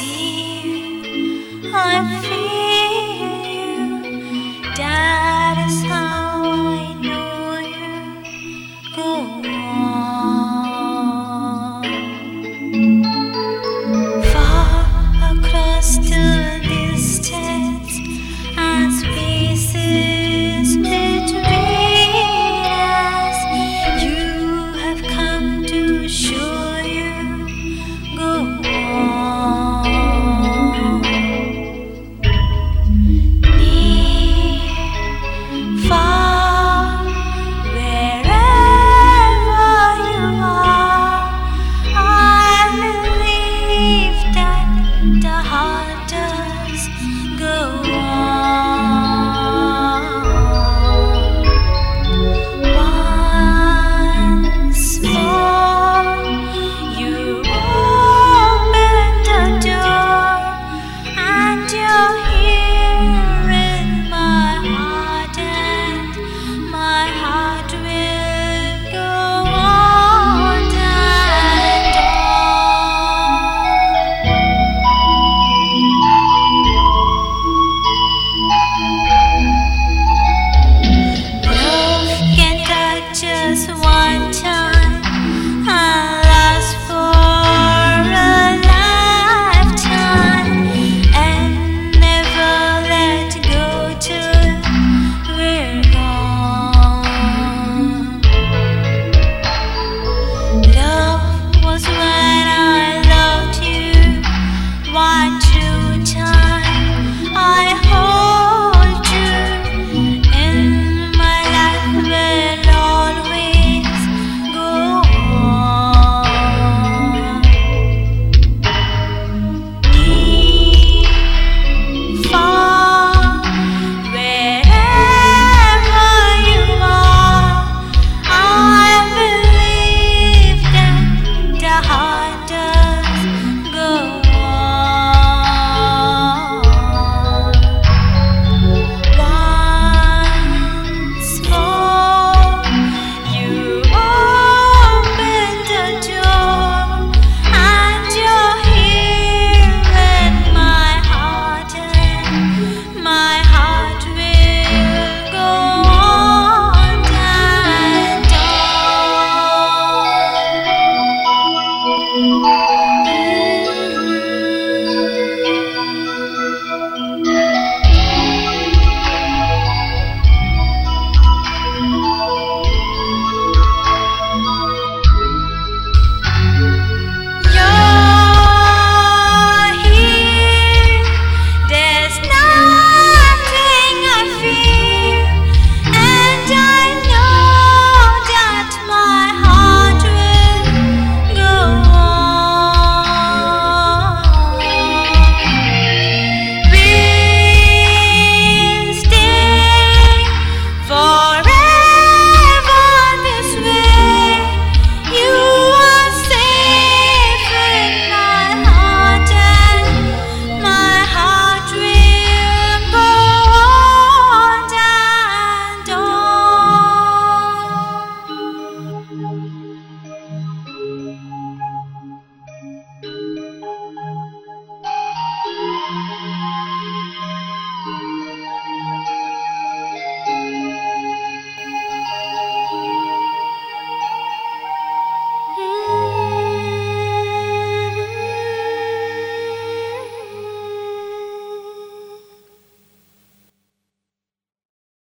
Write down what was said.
dear, I feel.